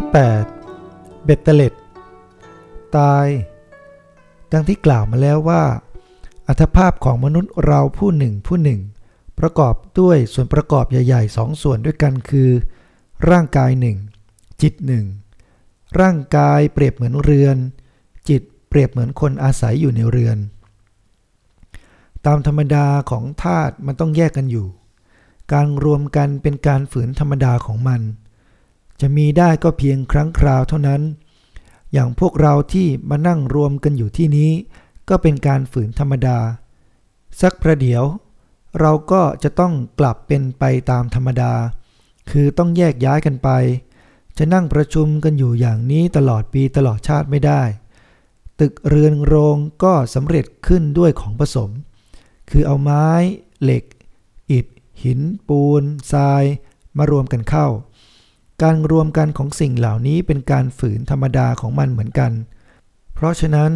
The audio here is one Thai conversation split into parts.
ที่ 8 เบ็ดเตล็ดตาย ดังที่กล่าวมาแล้วว่า อัตภาพของมนุษย์เราผู้หนึ่งผู้หนึ่ง ประกอบด้วยส่วนประกอบใหญ่ๆสองส่วนด้วยกันคือ ร่างกายหนึ่งจิตหนึ่งร่างกายเปรียบเหมือนเรือน จิตเปรียบเหมือนคนอาศัยอยู่ในเรือน ตามธรรมดาของธาตุมันต้องแยกกันอยู่ การรวมกันเป็นการฝืนธรรมดาของมัน จะมีได้ก็เพียงครั้งคราวเท่านั้น อย่างพวกเราที่มานั่งรวมกันอยู่ที่นี้ ก็เป็นการฝืนธรรมดา สักประเดี๋ยว เราก็จะต้องกลับเป็นไปตามธรรมดา คือต้องแยกย้ายกันไป จะนั่งประชุมกันอยู่อย่างนี้ตลอดปีตลอดชาติไม่ได้ ตึกเรือนโรงก็สำเร็จขึ้นด้วยของผสม คือเอาไม้ เหล็ก อิฐ หิน ปูน ทราย มารวมกันเข้า การรวมกันของสิ่งเหล่านี้เป็นการฝืนธรรมดาของมันเหมือนกัน เพราะฉะนั้น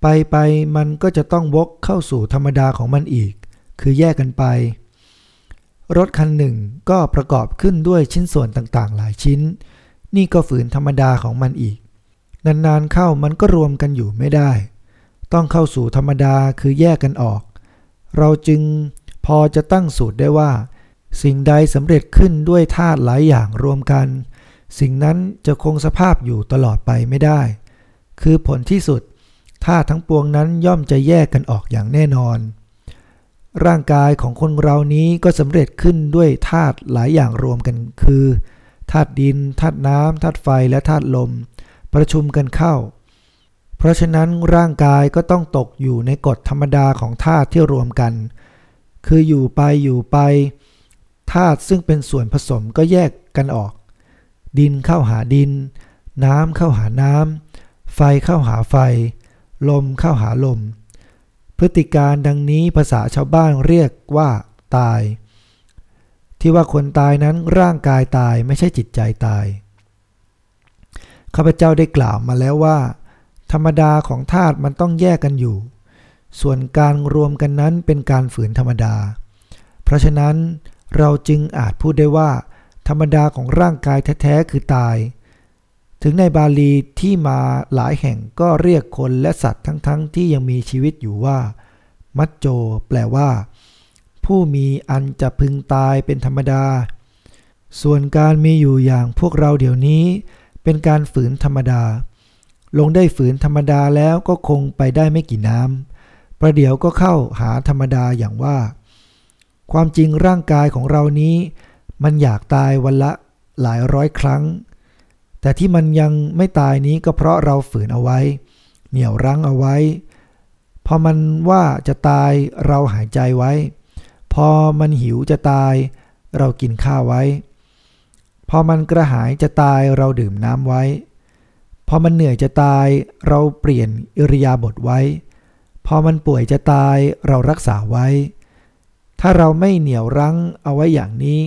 ไปไปมันก็จะต้องวกเข้าสู่ธรรมดาของมันอีก คือแยกกันไป รถคันหนึ่งก็ประกอบขึ้นด้วยชิ้นส่วนต่างๆ หลายชิ้น นี่ก็ฝืนธรรมดาของมันอีก นานๆเข้ามันก็รวมกันอยู่ไม่ได้ ต้องเข้าสู่ธรรมดาคือแยกกันออก เราจึงพอจะตั้งสูตรได้ว่า สิ่งใดสำเร็จขึ้นด้วยธาตุหลายอย่างรวมกัน สิ่งนั้นจะคงสภาพอยู่ตลอดไปไม่ได้ คือผลที่สุดธาตุทั้งปวงนั้นย่อมจะแยกกันออกอย่างแน่นอน ร่างกายของคนเรานี้ก็สำเร็จขึ้นด้วยธาตุหลายอย่างรวมกันคือธาตุดินธาตุน้ำธาตุไฟและธาตุลม ประชุมกันเข้า เพราะฉะนั้นร่างกายก็ต้องตกอยู่ในกฎธรรมดาของธาตุที่รวมกัน คืออยู่ไปอยู่ไป ธาตุซึ่งเป็นส่วนผสมก็แยกกันออก ดินเข้าหาดิน น้ำเข้าหาน้ำ ไฟเข้าหาไฟ ลมเข้าหาลม พฤติการดังนี้ภาษาชาวบ้านเรียกว่า ตาย ที่ว่าคนตายนั้นร่างกายตายไม่ใช่จิตใจตาย ข้าพเจ้าได้กล่าวมาแล้วว่า ธรรมดาของธาตุมันต้องแยกกันอยู่ ส่วนการรวมกันนั้นเป็นการฝืนธรรมดา เพราะฉะนั้น เราจึงอาจพูดได้ว่า ธรรมดาของร่างกายแท้ๆคือตาย ถึงในบาลีที่มาหลายแห่งก็เรียกคนและสัตว์ทั้งๆทที่ยังมีชีวิตอยู่ว่า มัจโจ แปลว่า ผู้มีอันจะพึงตายเป็นธรรมดา ส่วนการมีอยู่อย่างพวกเราเดี๋ยวนี้ เป็นการฝืนธรรมดา ลงได้ฝืนธรรมดาแล้วก็คงไปได้ไม่กี่น้ำประเดี๋ยวก็เข้าหาธรรมดาอย่างว่า ความจริงร่างกายของเรานี้ มันอยากตายวันละหลายร้อยครั้ง แต่ที่มันยังไม่ตายนี้ก็เพราะเราฝืนเอาไว้ เหนี่ยวรั้งเอาไว้ พอมันว่าจะตายเราหายใจไว้ พอมันหิวจะตายเรากินข้าวไว้ พอมันกระหายจะตายเราดื่มน้ำไว้ พอมันเหนื่อยจะตายเราเปลี่ยนอิริยาบถไว้ พอมันป่วยจะตายเรารักษาไว้ ถ้าเราไม่เหนี่ยวรั้งเอาไว้อย่างนี้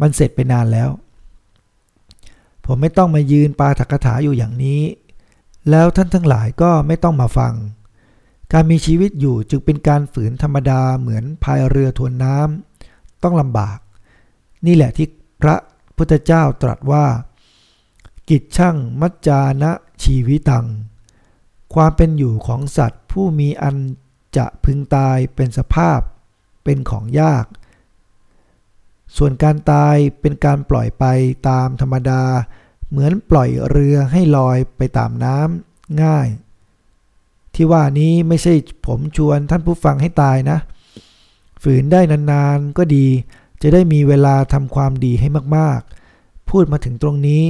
มันเสร็จไปนานแล้ว ผมไม่ต้องมายืนปาถักถาอยู่อย่างนี้ แล้วท่านทั้งหลายก็ไม่ต้องมาฟัง การมีชีวิตอยู่จึงเป็นการฝืนธรรมดาเหมือนพายเรือทวนน้ำต้องลำบาก นี่แหละที่พระพุทธเจ้าตรัสว่า กิจช่างมัจจานะชีวิตัง ความเป็นอยู่ของสัตว์ผู้มีอันจะพึงตายเป็นสภาพ เป็นของยาก ส่วนการตายเป็นการปล่อยไปตามธรรมดา เหมือนปล่อยเรือให้ลอยไปตามน้ำง่าย ที่ว่านี้ไม่ใช่ผมชวนท่านผู้ฟังให้ตายนะ ฝืนได้นานๆก็ดี จะได้มีเวลาทำความดีให้มากๆ พูดมาถึงตรงนี้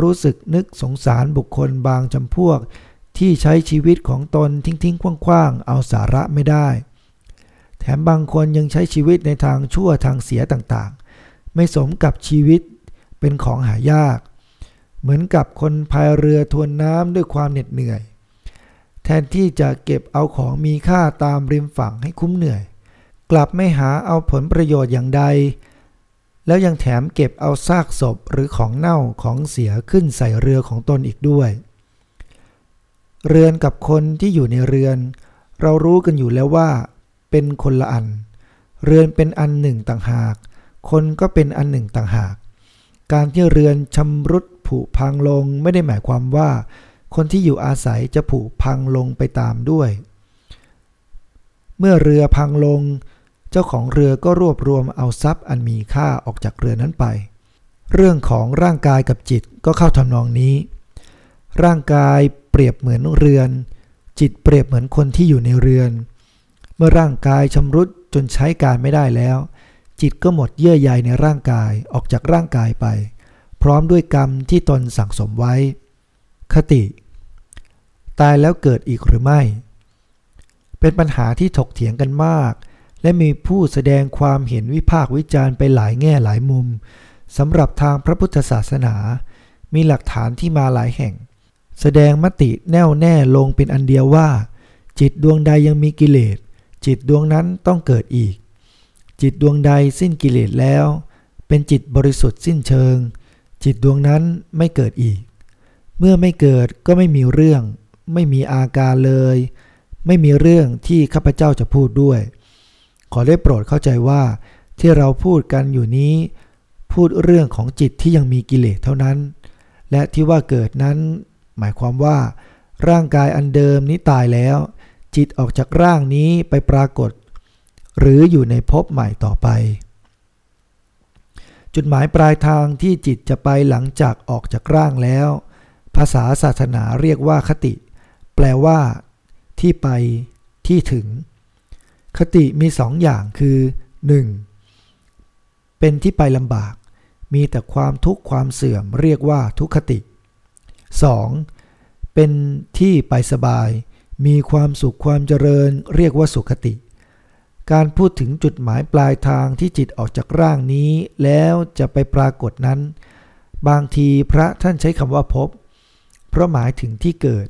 รู้สึกนึกสงสารบุคคลบางจำพวก ที่ใช้ชีวิตของตนทิ้งๆคว้างๆ เอาสาระไม่ได้ แถมบางคนยังใช้ชีวิตในทางชั่วทางเสียต่างๆ ไม่สมกับชีวิตเป็นของหายาก เหมือนกับคนพายเรือทวนน้ำด้วยความเหน็ดเหนื่อย แทนที่จะเก็บเอาของมีค่าตามริมฝั่งให้คุ้มเหนื่อย กลับไม่หาเอาผลประโยชน์อย่างใด แล้วยังแถมเก็บเอาซากศพหรือของเน่าของเสียขึ้นใส่เรือของตนอีกด้วย เรือนกับคนที่อยู่ในเรือน เรารู้กันอยู่แล้วว่า เป็นคนละอัน เรือนเป็นอันหนึ่งต่างหาก คนก็เป็นอันหนึ่งต่างหาก การที่เรือนชำรุดผุพังลงไม่ได้หมายความว่า คนที่อยู่อาศัยจะผุพังลงไปตามด้วย เมื่อเรือพังลง เจ้าของเรือก็รวบรวมเอาทรัพย์อันมีค่าออกจากเรือนั้นไป เรื่องของร่างกายกับจิตก็เข้าทำนองนี้ ร่างกายเปรียบเหมือนเรือน จิตเปรียบเหมือนคนที่อยู่ในเรือน มื่อร่างกายชำรุดจนใช้การไม่ได้แล้ว จิตก็หมดเยื่อใยในร่างกายออกจากร่างกายไป พร้อมด้วยกรรมที่ตนสั่งสมไว้ คติ ตายแล้วเกิดอีกหรือไม่ เป็นปัญหาที่ถกเถียงกันมาก และมีผู้แสดงความเห็นวิพากษ์วิจารณ์ไปหลายแง่หลายมุมสำหรับทางพระพุทธศาสนา มีหลักฐานที่มาหลายแห่ง แสดงมติแน่วแน่ลงเป็นอันเดียวว่า จิตดวงใดยังมีกิเลส จิตดวงนั้นต้องเกิดอีก จิตดวงใดสิ้นกิเลสแล้ว เป็นจิตบริสุทธิ์สิ้นเชิง จิตดวงนั้นไม่เกิดอีก เมื่อไม่เกิดก็ไม่มีเรื่อง ไม่มีอาการเลย ไม่มีเรื่องที่ข้าพเจ้าจะพูดด้วย ขอได้โปรดเข้าใจว่าที่เราพูดกันอยู่นี้ พูดเรื่องของจิตที่ยังมีกิเลสเท่านั้น และที่ว่าเกิดนั้น หมายความว่า ร่างกายอันเดิมนี้ตายแล้ว จิตออกจากร่างนี้ไปปรากฏ หรืออยู่ในภพใหม่ต่อไป จุดหมายปลายทางที่จิตจะไปหลังจากออกจากร่างแล้ว ภาษาศาสนาเรียกว่าคติ แปลว่า ที่ไป ที่ถึง คติมีสองอย่างคือ 1. เป็นที่ไปลำบาก มีแต่ความทุกข์ความเสื่อมเรียกว่าทุกขติ 2. เป็นที่ไปสบาย มีความสุขความเจริญเรียกว่าสุขติ การพูดถึงจุดหมายปลายทางที่จิตออกจากร่างนี้แล้วจะไปปรากฏนั้น บางทีพระท่านใช้คำว่าพบ เพราะหมายถึงที่เกิด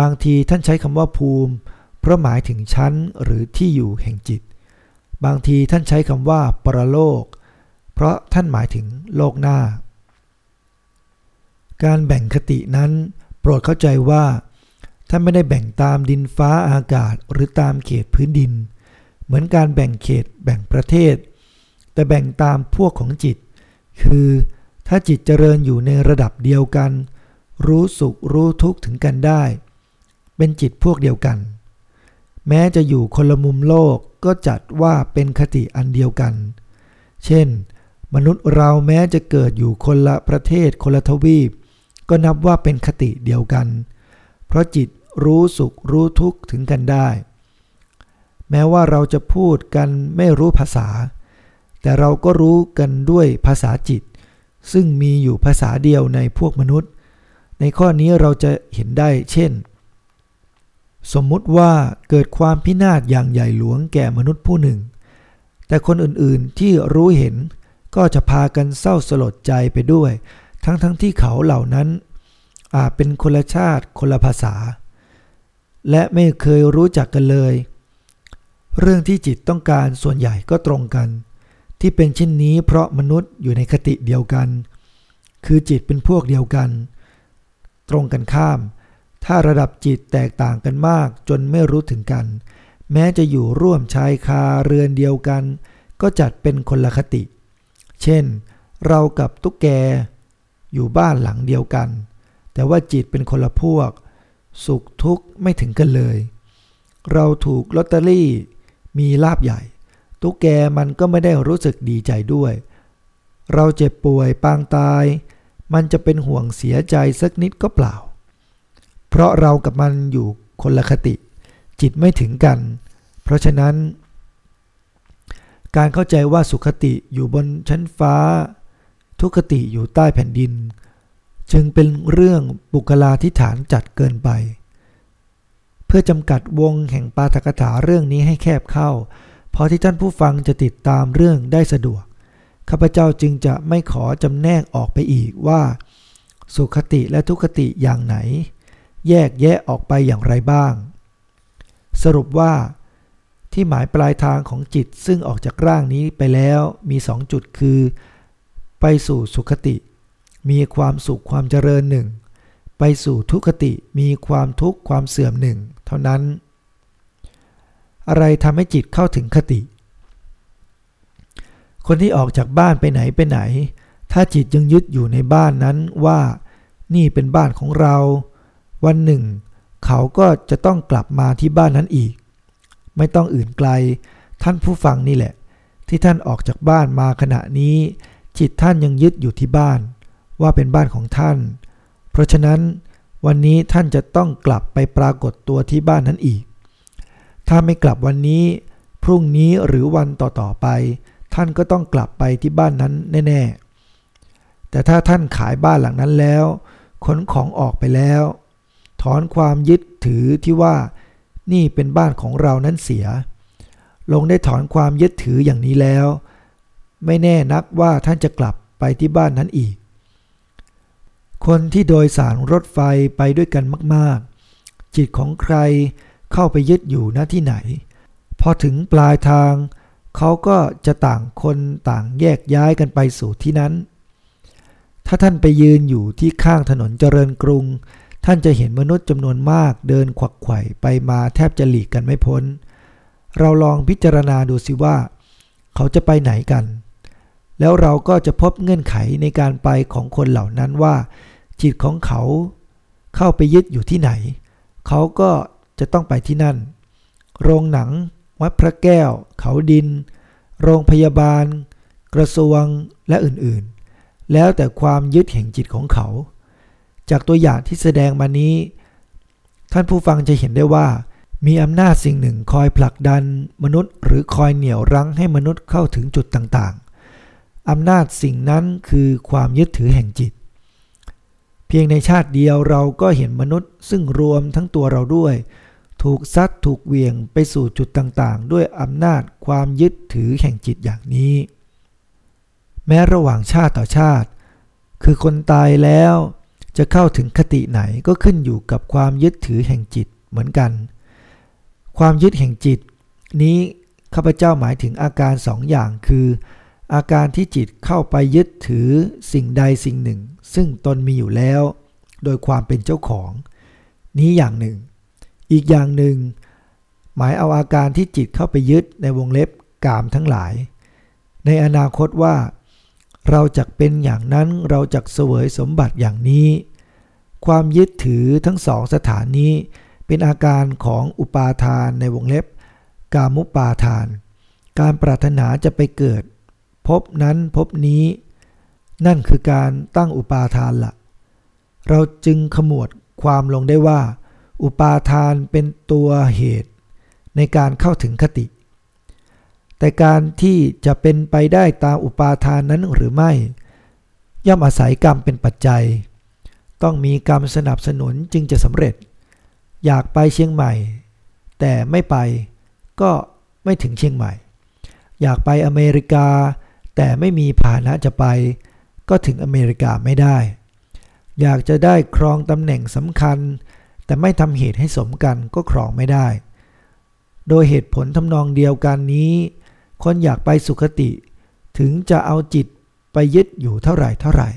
บางทีท่านใช้คำว่าภูมิ เพราะหมายถึงชั้นหรือที่อยู่แห่งจิต บางทีท่านใช้คำว่าปรโลก เพราะท่านหมายถึงโลกหน้า การแบ่งคตินั้นโปรดเข้าใจว่า ท่านไม่ได้แบ่งตามดินฟ้าอากาศหรือตามเขตพื้นดิน เหมือนการแบ่งเขตแบ่งประเทศ แต่แบ่งตามพวกของจิต คือถ้าจิตเจริญอยู่ในระดับเดียวกัน รู้สุขรู้ทุกข์ถึงกันได้ เป็นจิตพวกเดียวกัน แม้จะอยู่คนละมุมโลกก็จัดว่าเป็นคติอันเดียวกัน เช่น มนุษย์เราแม้จะเกิดอยู่คนละประเทศคนละทวีป ก็นับว่าเป็นคติเดียวกัน เพราะจิต รู้สุขรู้ทุกข์ถึงกันได้ แม้ว่าเราจะพูดกันไม่รู้ภาษา แต่เราก็รู้กันด้วยภาษาจิต ซึ่งมีอยู่ภาษาเดียวในพวกมนุษย์ ในข้อนี้เราจะเห็นได้เช่น สมมุติว่าเกิดความพินาศอย่างใหญ่หลวงแก่มนุษย์ผู้หนึ่ง แต่คนอื่นๆที่รู้เห็นก็จะพากันเศร้าสลดใจไปด้วย ทั้งๆทที่เขาเหล่านั้นอาจเป็นคนละชาติคนละภาษา และไม่เคยรู้จักกันเลย เรื่องที่จิตต้องการส่วนใหญ่ก็ตรงกัน ที่เป็นเช่นนี้เพราะมนุษย์อยู่ในคติเดียวกัน คือจิตเป็นพวกเดียวกัน ตรงกันข้าม ถ้าระดับจิตแตกต่างกันมากจนไม่รู้ถึงกัน แม้จะอยู่ร่วมชายคาเรือนเดียวกัน ก็จัดเป็นคนละคติ เช่น เรากับตุ๊กแกอยู่บ้านหลังเดียวกัน แต่ว่าจิตเป็นคนละพวก สุขทุกข์ไม่ถึงกันเลย เราถูกลอตเตอรี่มีลาบใหญ่ ตุ๊กแกมันก็ไม่ได้รู้สึกดีใจด้วย เราเจ็บป่วยปางตาย มันจะเป็นห่วงเสียใจสักนิดก็เปล่า เพราะเรากับมันอยู่คนละคติ จิตไม่ถึงกัน เพราะฉะนั้น การเข้าใจว่าสุขติอยู่บนชั้นฟ้า ทุกขติอยู่ใต้แผ่นดิน จึงเป็นเรื่องบุคลาธิฐานจัดเกินไป เพื่อจำกัดวงแห่งปาฐกถาเรื่องนี้ให้แคบเข้าพอที่ท่านผู้ฟังจะติดตามเรื่องได้สะดวก ข้าพเจ้าจึงจะไม่ขอจำแนกออกไปอีกว่า สุขติและทุกติอย่างไหน แยกแยะออกไปอย่างไรบ้าง สรุปว่า ที่หมายปลายทางของจิตซึ่งออกจากร่างนี้ไปแล้วมีสองจุดคือ ไปสู่สุขติ มีความสุขความเจริญหนึ่งไปสู่ทุกขติมีความทุกข์ความเสื่อมหนึ่งเท่านั้น อะไรทำให้จิตเข้าถึงคติ คนที่ออกจากบ้านไปไหนไปไหน ถ้าจิตยังยึดอยู่ในบ้านนั้นว่า นี่เป็นบ้านของเรา วันหนึ่ง เขาก็จะต้องกลับมาที่บ้านนั้นอีก ไม่ต้องอื่นไกล ท่านผู้ฟังนี่แหละ ที่ท่านออกจากบ้านมาขณะนี้ จิตท่านยังยึดอยู่ที่บ้าน ว่าเป็นบ้านของท่าน เพราะฉะนั้นวันนี้ท่านจะต้องกลับไปปรากฏตัวที่บ้านนั้นอีก ถ้าไม่กลับวันนี้ พรุ่งนี้หรือวันต่อๆไป ท่านก็ต้องกลับไปที่บ้านนั้นแน่ๆ แต่ถ้าท่านขายบ้านหลังนั้นแล้ว ขนของออกไปแล้ว ถอนความยึดถือที่ว่า นี่เป็นบ้านของเรานั้นเสีย ลงได้ถอนความยึดถืออย่างนี้แล้ว ไม่แน่นักว่าท่านจะกลับไปที่บ้านนั้นอีก คนที่โดยสารรถไฟไปด้วยกันมากๆ จิตของใครเข้าไปยึดอยู่ณที่ไหน พอถึงปลายทาง เขาก็จะต่างคนต่างแยกย้ายกันไปสู่ที่นั้น ถ้าท่านไปยืนอยู่ที่ข้างถนนเจริญกรุง ท่านจะเห็นมนุษย์จำนวนมากเดินขวักไขว่ไปมาแทบจะหลีกกันไม่พ้น เราลองพิจารณาดูสิว่า เขาจะไปไหนกัน แล้วเราก็จะพบเงื่อนไขในการไปของคนเหล่านั้นว่า จิตของเขาเข้าไปยึดอยู่ที่ไหน เขาก็จะต้องไปที่นั่น โรงหนัง วัดพระแก้ว เขาดิน โรงพยาบาล กระทรวงและอื่นๆ แล้วแต่ความยึดแห่งจิตของเขา จากตัวอย่างที่แสดงมานี้ ท่านผู้ฟังจะเห็นได้ว่ามีอำนาจสิ่งหนึ่งคอยผลักดันมนุษย์ หรือคอยเหนี่ยวรั้งให้มนุษย์เข้าถึงจุดต่างๆ อำนาจสิ่งนั้นคือความยึดถือแห่งจิต เพียงในชาติเดียวเราก็เห็นมนุษย์ ซึ่งรวมทั้งตัวเราด้วย ถูกซัดถูกเวียงไปสู่จุดต่างๆ ด้วยอำนาจความยึดถือแห่งจิตอย่างนี้ แม้ระหว่างชาติต่อชาติ คือคนตายแล้วจะเข้าถึงคติไหนก็ขึ้นอยู่กับความยึดถือแห่งจิตเหมือนกัน ความยึดแห่งจิต นี้ข้าพเจ้าหมายถึงอาการสองอย่างคือ อาการที่จิตเข้าไปยึดถือสิ่งใดสิ่งหนึ่ง ซึ่งตนมีอยู่แล้ว โดยความเป็นเจ้าของ นี้อย่างหนึ่ง อีกอย่างหนึ่ง หมายเอาอาการที่จิตเข้าไปยึดในวงเล็บกามทั้งหลาย ในอนาคตว่า เราจะเป็นอย่างนั้นเราจะเสวยสมบัติอย่างนี้ ความยึดถือทั้งสองสถานนี้ เป็นอาการของอุปาทานในวงเล็บ กามุปาทาน การปรารถนาจะไปเกิด พบนั้นพบนี้ นั่นคือการตั้งอุปาทานละ่ะเราจึงขมวดความลงได้ว่า อุปาทานเป็นตัวเหตุในการเข้าถึงคติ แต่การที่จะเป็นไปได้ตามอุปาทานนั้นหรือไม่ ย่อมอาศัยกรรมเป็นปัจจัย ต้องมีกรรมสนับสนุนจึงจะสำเร็จ อยากไปเชียงใหม่ แต่ไม่ไปก็ไม่ถึงเชียงใหม่ อยากไปอเมริกา แต่ไม่มีพาหนะจะไป ก็ถึงอเมริกาไม่ได้ อยากจะได้ครองตำแหน่งสำคัญ แต่ไม่ทำเหตุให้สมกันก็ครองไม่ได้ โดยเหตุผลทำนองเดียวกันนี้ คนอยากไปสุคติ ถึงจะเอาจิตไปยึดอยู่เท่าไหร่เท่าไหร่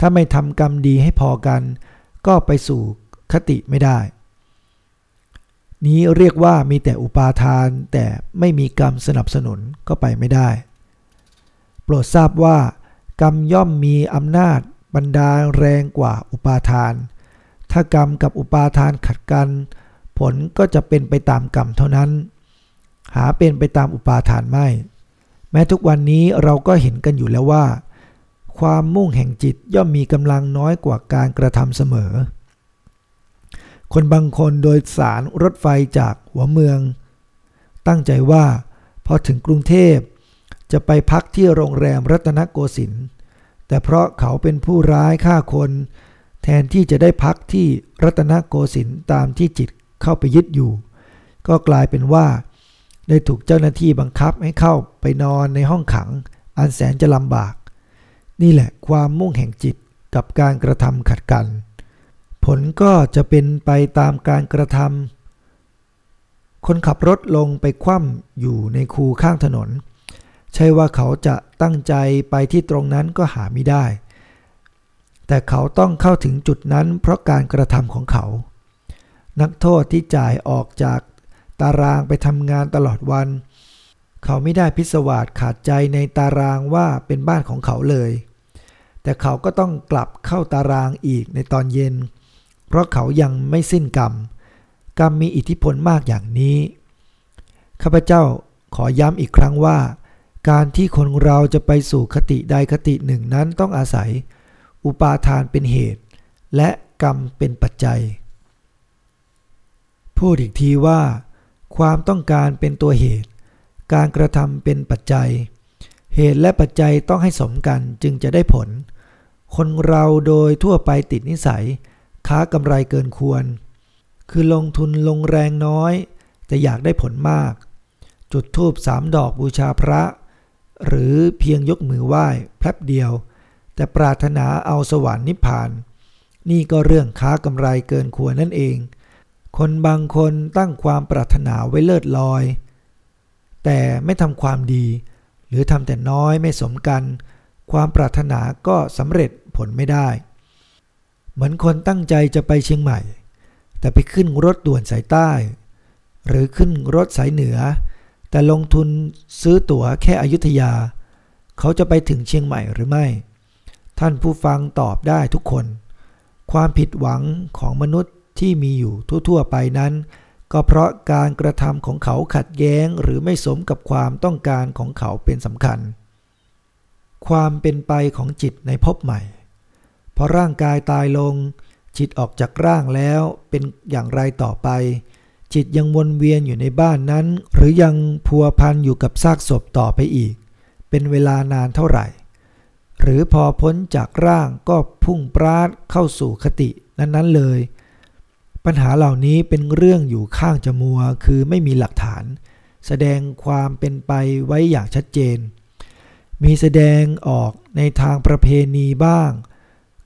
ถ้าไม่ทำกรรมดีให้พอกัน ก็ไปสู่คติไม่ได้ นี้เรียกว่ามีแต่อุปาทานแต่ไม่มีกรรมสนับสนุนก็ไปไม่ได้ โปรดทราบว่า กรรมย่อมมีอำนาจบรรดาแรงกว่าอุปาทาน ถ้ากรรมกับอุปาทานขัดกัน ผลก็จะเป็นไปตามกรรมเท่านั้น หาเป็นไปตามอุปาทานไม่ แม้ทุกวันนี้เราก็เห็นกันอยู่แล้วว่า ความมุ่งแห่งจิตย่อมมีกำลังน้อยกว่าการกระทำเสมอ คนบางคนโดยสารรถไฟจากหัวเมือง ตั้งใจว่าพอถึงกรุงเทพ จะไปพักที่โรงแรมรัตนโกสินทร์แต่เพราะเขาเป็นผู้ร้ายฆ่าคน แทนที่จะได้พักที่รัตนโกสินทร์ตามที่จิตเข้าไปยึดอยู่ ก็กลายเป็นว่า ได้ถูกเจ้าหน้าที่บังคับให้เข้าไปนอนในห้องขัง อันแสนจะลำบาก นี่แหละความมุ่งแห่งจิตกับการกระทำขัดกัน ผลก็จะเป็นไปตามการกระทำคนขับรถลงไปคว่ำอยู่ในคูข้างถนน ใช่ว่าเขาจะตั้งใจไปที่ตรงนั้นก็หาไม่ได้ แต่เขาต้องเข้าถึงจุดนั้นเพราะการกระทำของเขา นักโทษที่จ่ายออกจากตารางไปทำงานตลอดวัน เขาไม่ได้พิศวาสขาดใจในตารางว่าเป็นบ้านของเขาเลย แต่เขาก็ต้องกลับเข้าตารางอีกในตอนเย็น เพราะเขายังไม่สิ้นกรรม กรรมมีอิทธิพลมากอย่างนี้ ข้าพเจ้าขอย้ำอีกครั้งว่า การที่คนเราจะไปสู่คติใดคติหนึ่งนั้นต้องอาศัย อุปาทานเป็นเหตุ และกรรมเป็นปัจจัย พูดอีกทีว่า ความต้องการเป็นตัวเหตุ การกระทำเป็นปัจจัย เหตุและปัจจัยต้องให้สมกันจึงจะได้ผล คนเราโดยทั่วไปติดนิสัย ค้ากำไรเกินควร คือลงทุนลงแรงน้อย แต่อยากได้ผลมาก จุดธูปสามดอกบูชาพระ หรือเพียงยกมือไหว้แป๊บเดียว แต่ปรารถนาเอาสวรรค์นิพพาน นี่ก็เรื่องค้ากำไรเกินควรนั่นเอง คนบางคนตั้งความปรารถนาไว้เลิศลอย แต่ไม่ทำความดี หรือทำแต่น้อยไม่สมกัน ความปรารถนาก็สำเร็จผลไม่ได้ เหมือนคนตั้งใจจะไปเชียงใหม่ แต่ไปขึ้นรถด่วนสายใต้ หรือขึ้นรถสายเหนือ แต่ลงทุนซื้อตั๋วแค่อยุธยา เขาจะไปถึงเชียงใหม่หรือไม่ ท่านผู้ฟังตอบได้ทุกคน ความผิดหวังของมนุษย์ที่มีอยู่ทั่วๆไปนั้น ก็เพราะการกระทำของเขาขัดแย้งหรือไม่สมกับความต้องการของเขาเป็นสำคัญ ความเป็นไปของจิตในภพใหม่ พอร่างกายตายลง จิตออกจากร่างแล้วเป็นอย่างไรต่อไป จิตยังวนเวียนอยู่ในบ้านนั้น หรือยังพัวพันอยู่กับซากศพต่อไปอีก เป็นเวลานานเท่าไหร่ หรือพอพ้นจากร่างก็พุ่งปราดเข้าสู่คตินั้นๆเลย ปัญหาเหล่านี้เป็นเรื่องอยู่ข้างจมัวคือไม่มีหลักฐาน แสดงความเป็นไปไว้อย่างชัดเจน มีแสดงออกในทางประเพณีบ้าง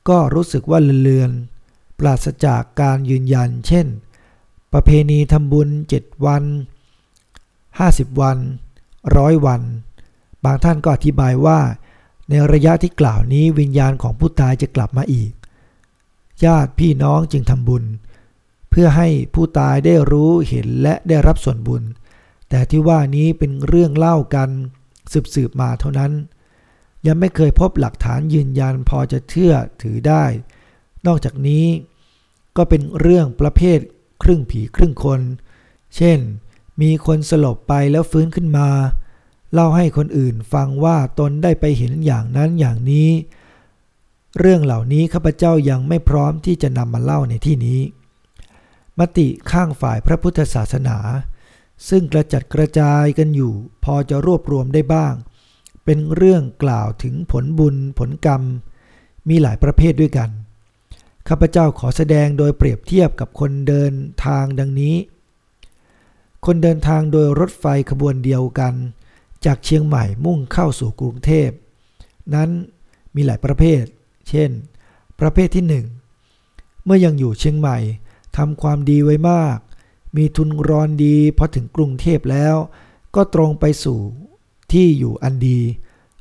ก็รู้สึกว่าเลือนๆปราศจากการยืนยัน เช่น ประเพณีทำบุญเจ็ดวัน 50 วันร้อยวัน บางท่านก็อธิบายว่า ในระยะที่กล่าวนี้วิญญาณของผู้ตายจะกลับมาอีก ญาติพี่น้องจึงทำบุญ เพื่อให้ผู้ตายได้รู้เห็นและได้รับส่วนบุญ แต่ที่ว่านี้เป็นเรื่องเล่ากันสืบๆมาเท่านั้น ยังไม่เคยพบหลักฐานยืนยันพอจะเชื่อถือได้ นอกจากนี้ก็เป็นเรื่องประเภท ครึ่งผีครึ่งคน เช่น มีคนสลบไปแล้วฟื้นขึ้นมา เล่าให้คนอื่นฟังว่าตนได้ไปเห็นอย่างนั้นอย่างนี้ เรื่องเหล่านี้ข้าพเจ้ายังไม่พร้อมที่จะนำมาเล่าในที่นี้ มติข้างฝ่ายพระพุทธศาสนา ซึ่งกระจัดกระจายกันอยู่ พอจะรวบรวมได้บ้าง เป็นเรื่องกล่าวถึงผลบุญผลกรรม มีหลายประเภทด้วยกัน ข้าพเจ้าขอแสดงโดยเปรียบเทียบกับคนเดินทางดังนี้ คนเดินทางโดยรถไฟขบวนเดียวกัน จากเชียงใหม่มุ่งเข้าสู่กรุงเทพ นั้นมีหลายประเภท เช่น ประเภทที่หนึ่งเมื่อยังอยู่เชียงใหม่ทำความดีไว้มาก มีทุนรอนดีพอถึงกรุงเทพแล้ว ก็ตรงไปสู่ที่อยู่อันดี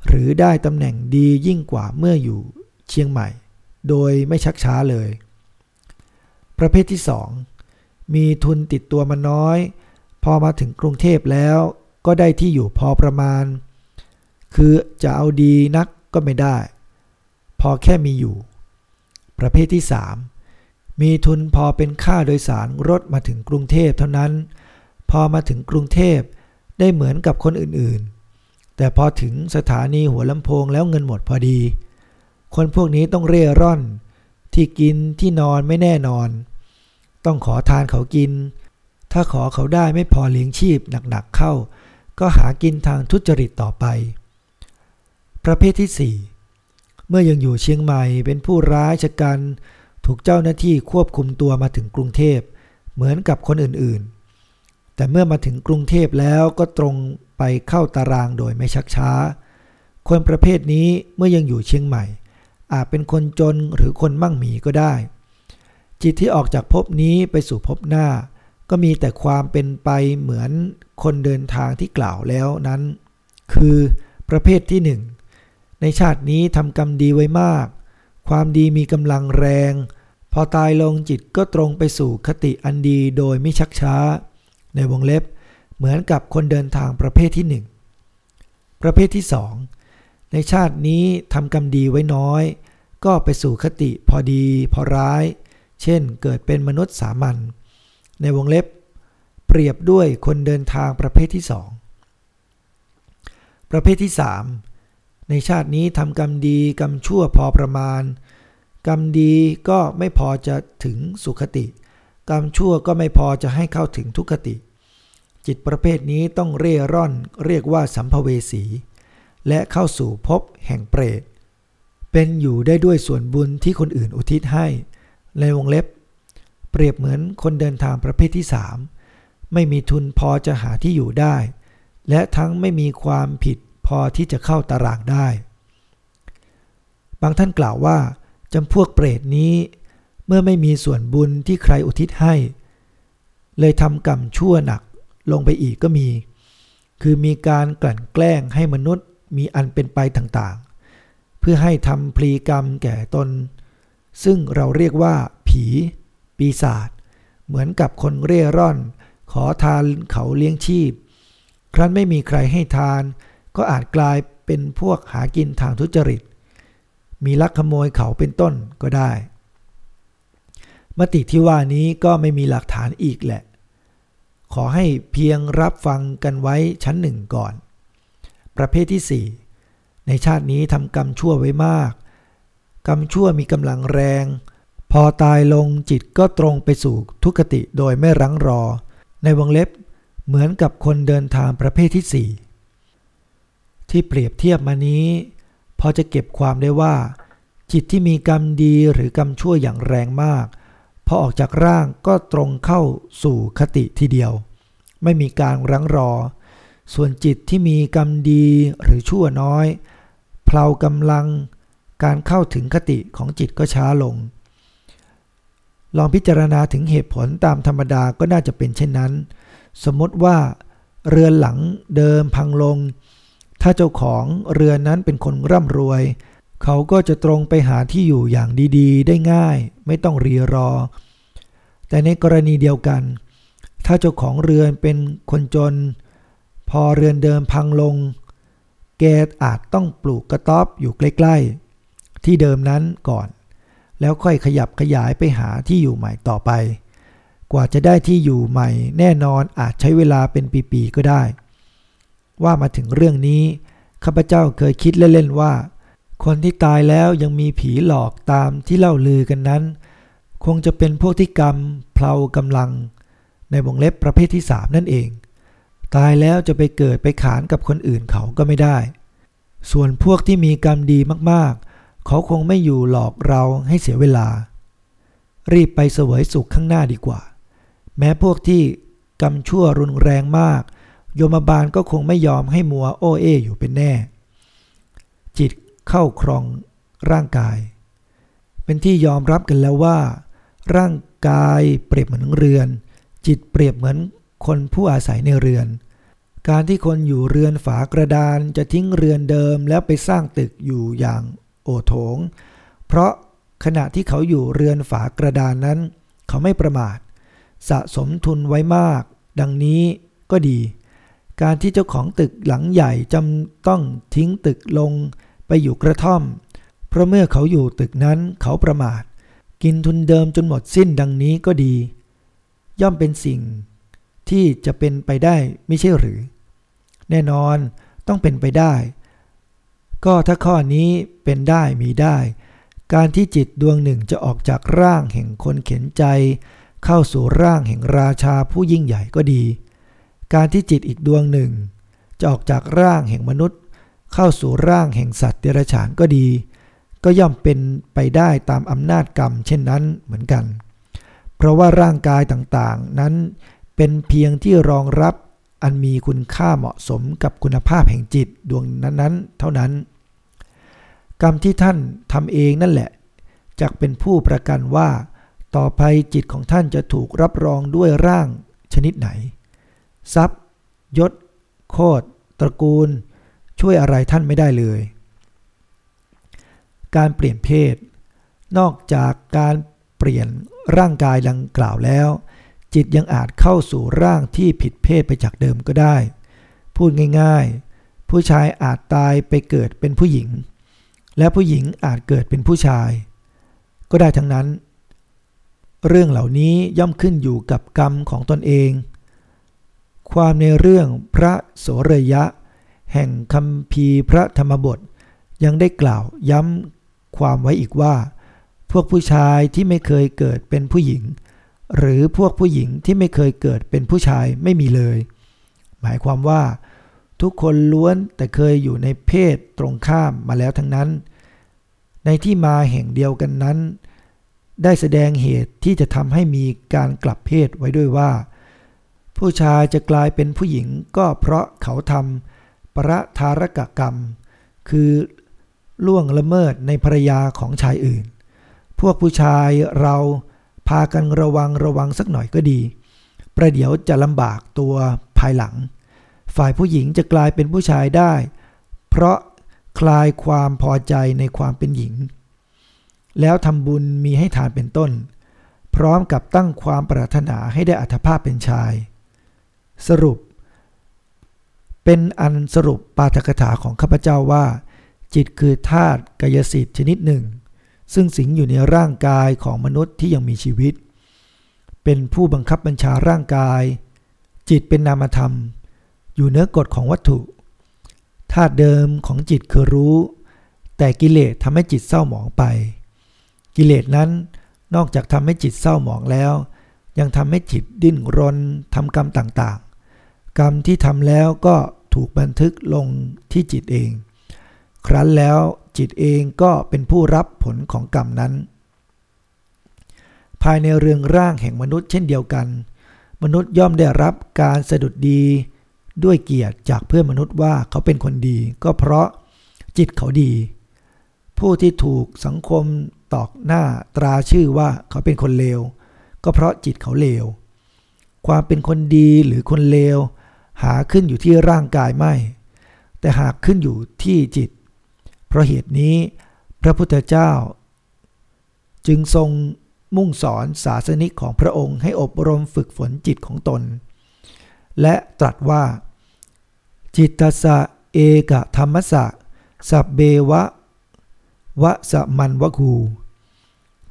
หรือได้ตำแหน่งดียิ่งกว่าเมื่ออยู่เชียงใหม่ โดยไม่ชักช้าเลย ประเภทที่สองมีทุนติดตัวมาน้อย พอมาถึงกรุงเทพแล้วก็ได้ที่อยู่พอประมาณ คือจะเอาดีนักก็ไม่ได้ พอแค่มีอยู่ ประเภทที่สามมีทุนพอเป็นค่าโดยสารรถมาถึงกรุงเทพเท่านั้น พอมาถึงกรุงเทพได้เหมือนกับคนอื่นๆ แต่พอถึงสถานีหัวลำโพงแล้วเงินหมดพอดี คนพวกนี้ต้องเร่ร่อน ที่กินที่นอนไม่แน่นอน ต้องขอทานเขากิน ถ้าขอเขาได้ไม่พอเลี้ยงชีพหนักๆเข้า ก็หากินทางทุจริตต่อไป ประเภทที่ 4 เมื่อยังอยู่เชียงใหม่เป็นผู้ร้ายชะกันถูกเจ้าหน้าที่ควบคุมตัวมาถึงกรุงเทพ เหมือนกับคนอื่นๆ แต่เมื่อมาถึงกรุงเทพแล้วก็ตรงไปเข้าตารางโดยไม่ชักช้า คนประเภทนี้เมื่อยังอยู่เชียงใหม่ อาจเป็นคนจนหรือคนมั่งมีก็ได้ จิตที่ออกจากภพนี้ไปสู่ภพหน้า ก็มีแต่ความเป็นไปเหมือนคนเดินทางที่กล่าวแล้วนั้น คือประเภทที่หนึ่งในชาตินี้ทำกรรมดีไว้มาก ความดีมีกำลังแรง พอตายลงจิตก็ตรงไปสู่คติอันดีโดยไม่ชักช้า ในวงเล็บ เหมือนกับคนเดินทางประเภทที่หนึ่งประเภทที่สอง ในชาตินี้ทำกรรมดีไว้น้อย ก็ไปสู่คติพอดีพอร้าย เช่นเกิดเป็นมนุษย์สามัญในวงเล็บ เปรียบด้วยคนเดินทางประเภทที่สองประเภทที่สามในชาตินี้ทำกรรมดีกรรมชั่วพอประมาณ กรรมดีก็ไม่พอจะถึงสุขติ กรรมชั่วก็ไม่พอจะให้เข้าถึงทุกขติ จิตประเภทนี้ต้องเร่ร่อนเรียกว่าสัมภเวสี และเข้าสู่ภพแห่งเปรต เป็นอยู่ได้ด้วยส่วนบุญที่คนอื่นอุทิศให้ ในวงเล็บ เปรียบเหมือนคนเดินทางประเภทที่สามไม่มีทุนพอจะหาที่อยู่ได้ และทั้งไม่มีความผิดพอที่จะเข้าตารางได้ บางท่านกล่าวว่าจำพวกเปรตนี้ เมื่อไม่มีส่วนบุญที่ใครอุทิศให้ เลยทำกรรมชั่วหนักลงไปอีกก็มี คือมีการกลั่นแกล้งให้มนุษย์ มีอันเป็นไปต่างๆ เพื่อให้ทำพลีกรรมแก่ตน ซึ่งเราเรียกว่า ผี ปีศาจเหมือนกับคนเร่ร่อน ขอทานเขาเลี้ยงชีพ ครั้นไม่มีใครให้ทาน ก็อาจกลายเป็นพวกหากินทางทุจริต มีลักขโมยเขาเป็นต้นก็ได้ มติที่ว่านี้ก็ไม่มีหลักฐานอีกแหละ ขอให้เพียงรับฟังกันไว้ชั้นหนึ่งก่อน ประเภทที่ 4 ในชาตินี้ทำกรรมชั่วไว้มาก กรรมชั่วมีกำลังแรง พอตายลงจิตก็ตรงไปสู่ทุกติโดยไม่รั้งรอ ในวงเล็บเหมือนกับคนเดินทางประเภทที่สี่ที่เปรียบเทียบมานี้ พอจะเก็บความได้ว่า จิตที่มีกรรมดีหรือกรรมชั่วอย่างแรงมาก พอออกจากร่างก็ตรงเข้าสู่คติทีเดียว ไม่มีการรั้งรอ ส่วนจิตที่มีกรรมดีหรือชั่วน้อย เพลากำลังการเข้าถึงคติของจิตก็ช้าลง ลองพิจารณาถึงเหตุผลตามธรรมดาก็น่าจะเป็นเช่นนั้น สมมติว่า เรือนหลังเดิมพังลง ถ้าเจ้าของเรือนนั้นเป็นคนร่ำรวย เขาก็จะตรงไปหาที่อยู่อย่างดีๆ ได้ง่าย ไม่ต้องรีรอ แต่ในกรณีเดียวกัน ถ้าเจ้าของเรือนเป็นคนจน อเรือนเดิมพังลงแกอาจต้องปลูกกระต๊อบอยู่ใกล้ๆ ที่เดิมนั้นก่อน แล้วค่อยขยับขยายไปหาที่อยู่ใหม่ต่อไป กว่าจะได้ที่อยู่ใหม่แน่นอนอาจใช้เวลาเป็นปีๆก็ได้ ว่ามาถึงเรื่องนี้ข้าพเจ้าเคยคิดเล่นๆว่า คนที่ตายแล้วยังมีผีหลอกตามที่เล่าลือกันนั้น คงจะเป็นพวกที่กรรมเพลากำลัง ในวงเล็บประเภทที่สามนั่นเอง ตายแล้วจะไปเกิดไปขานกับคนอื่นเขาก็ไม่ได้ ส่วนพวกที่มีกรรมดีมากๆ เขาคงไม่อยู่หลอกเราให้เสียเวลา รีบไปเสวยสุขข้างหน้าดีกว่า แม้พวกที่กรรมชั่วรุนแรงมาก โยมบาลก็คงไม่ยอมให้มัวโอเออยู่เป็นแน่ จิตเข้าครองร่างกาย เป็นที่ยอมรับกันแล้วว่า ร่างกายเปรียบเหมือนเรือน จิตเปรียบเหมือน คนผู้อาศัยในเรือน การที่คนอยู่เรือนฝากระดานจะทิ้งเรือนเดิมแล้วไปสร้างตึกอยู่อย่างโอโถง เพราะขณะที่เขาอยู่เรือนฝากระดานนั้น เขาไม่ประมาท สะสมทุนไว้มาก ดังนี้ก็ดี การที่เจ้าของตึกหลังใหญ่จำต้องทิ้งตึกลงไปอยู่กระท่อม เพราะเมื่อเขาอยู่ตึกนั้นเขาประมาท กินทุนเดิมจนหมดสิ้นดังนี้ก็ดี ย่อมเป็นสิ่ง ที่จะเป็นไปได้ไม่ใช่หรือ แน่นอนต้องเป็นไปได้ ก็ถ้าข้อนี้เป็นได้มีได้ การที่จิตดวงหนึ่งจะออกจากร่างแห่งคนเข็นใจ เข้าสู่ร่างแห่งราชาผู้ยิ่งใหญ่ก็ดี การที่จิตอีกดวงหนึ่ง จะออกจากร่างแห่งมนุษย์ เข้าสู่ร่างแห่งสัตว์เดรัจฉานก็ดี ก็ย่อมเป็นไปได้ตามอำนาจกรรม เช่นนั้นเหมือนกัน เพราะว่าร่างกายต่างๆ นั้น เป็นเพียงที่รองรับอันมีคุณค่าเหมาะสมกับคุณภาพแห่งจิตดวงนั้นๆ เท่านั้น กรรมที่ท่านทำเองนั่นแหละจะเป็นผู้ประกันว่า ต่อไปจิตของท่านจะถูกรับรองด้วยร่างชนิดไหน ทรัพย์ ยศ โคตรตระกูล ช่วยอะไรท่านไม่ได้เลย การเปลี่ยนเพศ นอกจากการเปลี่ยนร่างกายดังกล่าวแล้ว จิตยังอาจเข้าสู่ร่างที่ผิดเพศไปจากเดิมก็ได้ พูดง่ายๆ ผู้ชายอาจตายไปเกิดเป็นผู้หญิง และผู้หญิงอาจเกิดเป็นผู้ชาย ก็ได้ทั้งนั้น เรื่องเหล่านี้ย่อมขึ้นอยู่กับกรรมของตนเอง ความในเรื่องพระโสรยะ แห่งคำพีร์พระธรรมบท ยังได้กล่าวย้ำความไว้อีกว่า พวกผู้ชายที่ไม่เคยเกิดเป็นผู้หญิง หรือพวกผู้หญิงที่ไม่เคยเกิดเป็นผู้ชายไม่มีเลย หมายความว่า ทุกคนล้วนแต่เคยอยู่ในเพศตรงข้ามมาแล้วทั้งนั้น ในที่มาแห่งเดียวกันนั้น ได้แสดงเหตุที่จะทำให้มีการกลับเพศไว้ด้วยว่า ผู้ชายจะกลายเป็นผู้หญิงก็เพราะเขาทำประทารกกรรม คือล่วงละเมิดในภรรยาของชายอื่น พวกผู้ชายเรา พากันระวังระวังสักหน่อยก็ดี ประเดี๋ยวจะลำบากตัวภายหลัง ฝ่ายผู้หญิงจะกลายเป็นผู้ชายได้ เพราะคลายความพอใจในความเป็นหญิง แล้วทำบุญมีให้ทานเป็นต้น พร้อมกับตั้งความปรารถนาให้ได้อัตภาพเป็นชาย สรุป เป็นอันสรุปปาฐกถาของข้าพเจ้าว่า จิตคือธาตุกายสิทธิ์ชนิดหนึ่ง ซึ่งสิงอยู่ในร่างกายของมนุษย์ที่ยังมีชีวิต เป็นผู้บังคับบัญชาร่างกาย จิตเป็นนามธรรม อยู่เนื้อกฎของวัตถุธาตุเดิมของจิตคือรู้ แต่กิเลสทำให้จิตเศร้าหมองไป กิเลสนั้นนอกจากทำให้จิตเศร้าหมองแล้ว ยังทำให้จิตดิ้นรนทำกรรมต่างๆ กรรมที่ทำแล้วก็ถูกบันทึกลงที่จิตเอง ครั้นแล้ว จิตเองก็เป็นผู้รับผลของกรรมนั้น ภายในเรืองร่างแห่งมนุษย์เช่นเดียวกัน มนุษย์ย่อมได้รับการสะดุดดี ด้วยเกียรติจากเพื่อนมนุษย์ว่าเขาเป็นคนดี ก็เพราะจิตเขาดี ผู้ที่ถูกสังคมตอกหน้าตราชื่อว่าเขาเป็นคนเลว ก็เพราะจิตเขาเลว ความเป็นคนดีหรือคนเลว หาขึ้นอยู่ที่ร่างกายไม่ แต่หากขึ้นอยู่ที่จิต ราะเหตุนี้พระพุทธเจ้า จึงทรงมุ่งสอนศาสนิกของพระองค์ให้อบรมฝึกฝนจิตของตน และตรัสว่า จิตตสะเอกธรรมสะสับเบวะวะสมันวะคู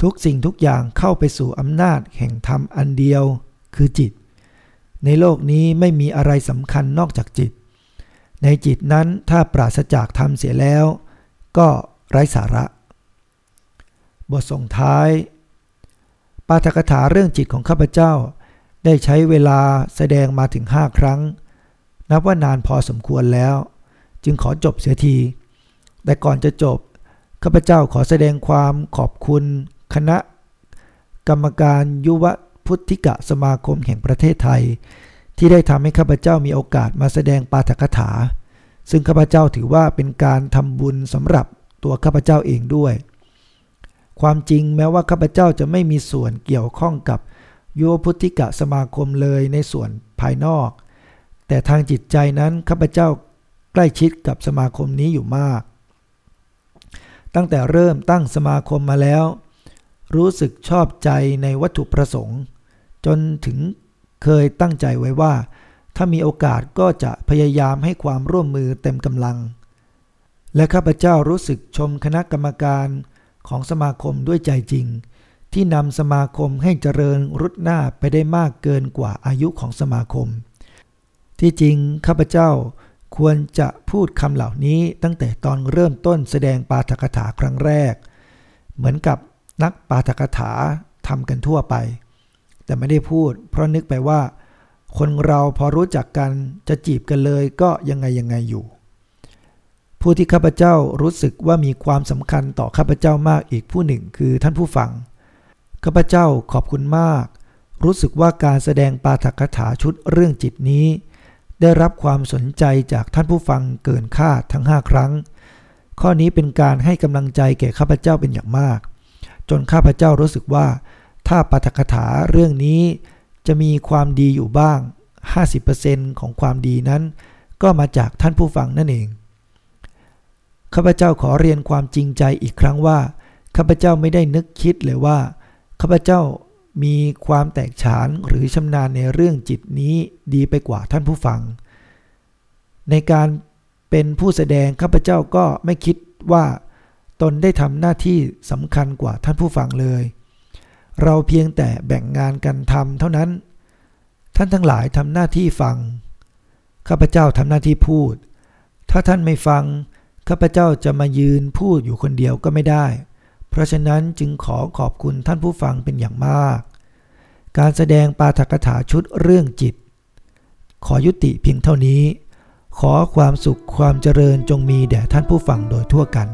ทุกสิ่งทุกอย่างเข้าไปสู่อำนาจแห่งธรรมอันเดียวคือจิต ในโลกนี้ไม่มีอะไรสำคัญนอกจากจิต ในจิตนั้นถ้าปราศจากธรรมเสียแล้ว ก็ไร้สาระ บทส่งท้าย ปาฐกถาเรื่องจิตของข้าพเจ้า ได้ใช้เวลาแสดงมาถึงห้าครั้ง นับว่านานพอสมควรแล้ว จึงขอจบเสียที แต่ก่อนจะจบ ข้าพเจ้าขอแสดงความขอบคุณคณะ กรรมการยุวพุทธิกะสมาคมแห่งประเทศไทย ที่ได้ทำให้ข้าพเจ้ามีโอกาสมาแสดงปาฐกถา ซึ่งข้าพเจ้าถือว่าเป็นการทำบุญสำหรับตัวข้าพเจ้าเองด้วย ความจริงแม้ว่าข้าพเจ้าจะไม่มีส่วนเกี่ยวข้องกับยุวพุทธิกะสมาคมเลยในส่วนภายนอก แต่ทางจิตใจนั้นข้าพเจ้าใกล้ชิดกับสมาคมนี้อยู่มาก ตั้งแต่เริ่มตั้งสมาคมมาแล้ว รู้สึกชอบใจในวัตถุประสงค์ จนถึงเคยตั้งใจไว้ว่า ถ้ามีโอกาสก็จะพยายามให้ความร่วมมือเต็มกำลัง และข้าพเจ้ารู้สึกชมคณะกรรมการของสมาคมด้วยใจจริง ที่นำสมาคมให้เจริญรุดหน้าไปได้มากเกินกว่าอายุของสมาคม ที่จริงข้าพเจ้าควรจะพูดคำเหล่านี้ตั้งแต่ตอนเริ่มต้นแสดงปาฐกถาครั้งแรก เหมือนกับนักปาฐกถาทำกันทั่วไป แต่ไม่ได้พูดเพราะนึกไปว่า คนเราพอรู้จักกันจะจีบกันเลยก็ยังไงยังไงอยู่ ผู้ที่ข้าพเจ้ารู้สึกว่ามีความสำคัญต่อข้าพเจ้ามากอีกผู้หนึ่งคือท่านผู้ฟังข้าพเจ้าขอบคุณมาก รู้สึกว่าการแสดงปาฐกถาชุดเรื่องจิตนี้ ได้รับความสนใจจากท่านผู้ฟังเกินคาดทั้งห้าครั้ง ข้อนี้เป็นการให้กำลังใจแก่ข้าพเจ้าเป็นอย่างมาก จนข้าพเจ้ารู้สึกว่า ถ้าปาฐกถาเรื่องนี้ จะมีความดีอยู่บ้าง 50%ของความดีนั้น ก็มาจากท่านผู้ฟังนั่นเอง ข้าพเจ้าขอเรียนความจริงใจอีกครั้งว่า ข้าพเจ้าไม่ได้นึกคิดเลยว่า ข้าพเจ้ามีความแตกฉานหรือชำนาญในเรื่องจิตนี้ดีไปกว่าท่านผู้ฟัง ในการเป็นผู้แสดงข้าพเจ้าก็ไม่คิดว่าตตนได้ทำหน้าที่สำคัญกว่าท่านผู้ฟังเลย เราเพียงแต่แบ่งงานกันทำเท่านั้น ท่านทั้งหลายทำหน้าที่ฟัง ข้าพเจ้าทำหน้าที่พูด ถ้าท่านไม่ฟัง ข้าพเจ้าจะมายืนพูดอยู่คนเดียวก็ไม่ได้ เพราะฉะนั้นจึงขอขอบคุณท่านผู้ฟังเป็นอย่างมาก การแสดงปาฐกถาชุดเรื่องจิต ขอยุติเพียงเท่านี้ ขอความสุขความเจริญจงมีแด่ท่านผู้ฟังโดยทั่วกัน